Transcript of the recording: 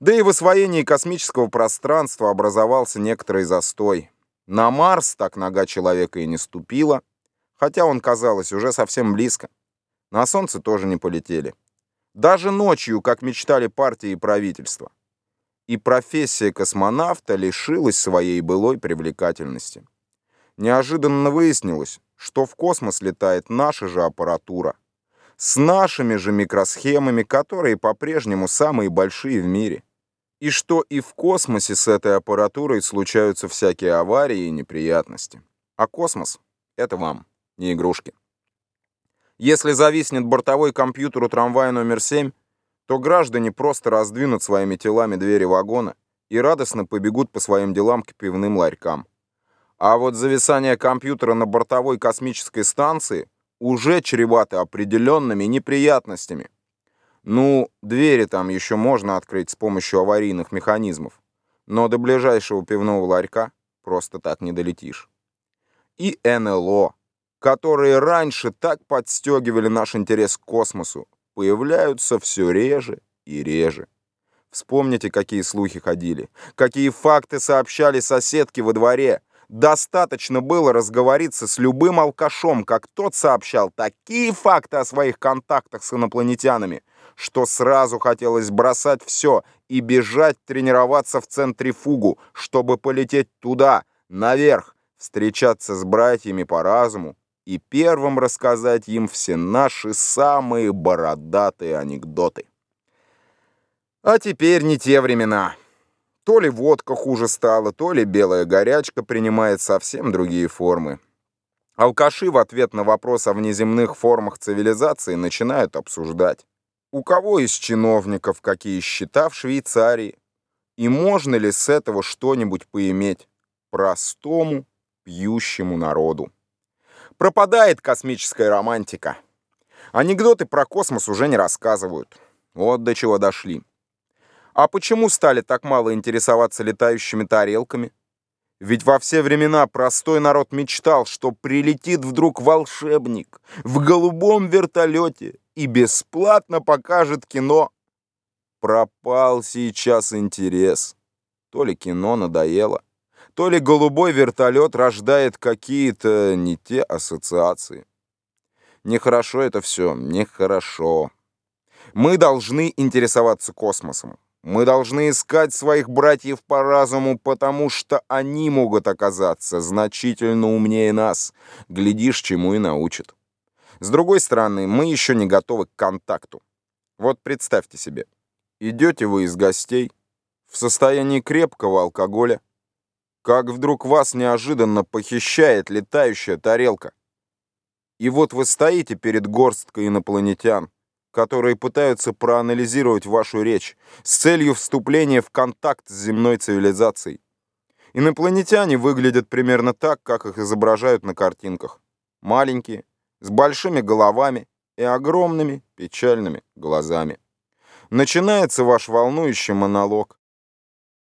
Да и в освоении космического пространства образовался некоторый застой. На Марс так нога человека и не ступила, хотя он, казалось, уже совсем близко. На Солнце тоже не полетели. Даже ночью, как мечтали партии и правительство. И профессия космонавта лишилась своей былой привлекательности. Неожиданно выяснилось, что в космос летает наша же аппаратура. С нашими же микросхемами, которые по-прежнему самые большие в мире и что и в космосе с этой аппаратурой случаются всякие аварии и неприятности. А космос — это вам, не игрушки. Если зависнет бортовой компьютер у трамвая номер 7, то граждане просто раздвинут своими телами двери вагона и радостно побегут по своим делам к пивным ларькам. А вот зависание компьютера на бортовой космической станции уже чревато определенными неприятностями — ну, двери там еще можно открыть с помощью аварийных механизмов, но до ближайшего пивного ларька просто так не долетишь. И НЛО, которые раньше так подстегивали наш интерес к космосу, появляются все реже и реже. Вспомните, какие слухи ходили, какие факты сообщали соседки во дворе. Достаточно было разговориться с любым алкашом, как тот сообщал такие факты о своих контактах с инопланетянами, что сразу хотелось бросать все и бежать тренироваться в центрифугу, чтобы полететь туда, наверх, встречаться с братьями по разуму и первым рассказать им все наши самые бородатые анекдоты. А теперь не те времена. То ли водка хуже стала, то ли белая горячка принимает совсем другие формы. Алкаши в ответ на вопрос о внеземных формах цивилизации начинают обсуждать у кого из чиновников какие счета в Швейцарии, и можно ли с этого что-нибудь поиметь простому пьющему народу. Пропадает космическая романтика. Анекдоты про космос уже не рассказывают. Вот до чего дошли. А почему стали так мало интересоваться летающими тарелками? Ведь во все времена простой народ мечтал, что прилетит вдруг волшебник в голубом вертолете и бесплатно покажет кино. Пропал сейчас интерес. То ли кино надоело, то ли голубой вертолет рождает какие-то не те ассоциации. Нехорошо это все, нехорошо. Мы должны интересоваться космосом. Мы должны искать своих братьев по разуму, потому что они могут оказаться значительно умнее нас. Глядишь, чему и научат. С другой стороны, мы еще не готовы к контакту. Вот представьте себе, идете вы из гостей в состоянии крепкого алкоголя, как вдруг вас неожиданно похищает летающая тарелка. И вот вы стоите перед горсткой инопланетян, которые пытаются проанализировать вашу речь с целью вступления в контакт с земной цивилизацией. Инопланетяне выглядят примерно так, как их изображают на картинках. Маленькие, с большими головами и огромными печальными глазами. Начинается ваш волнующий монолог.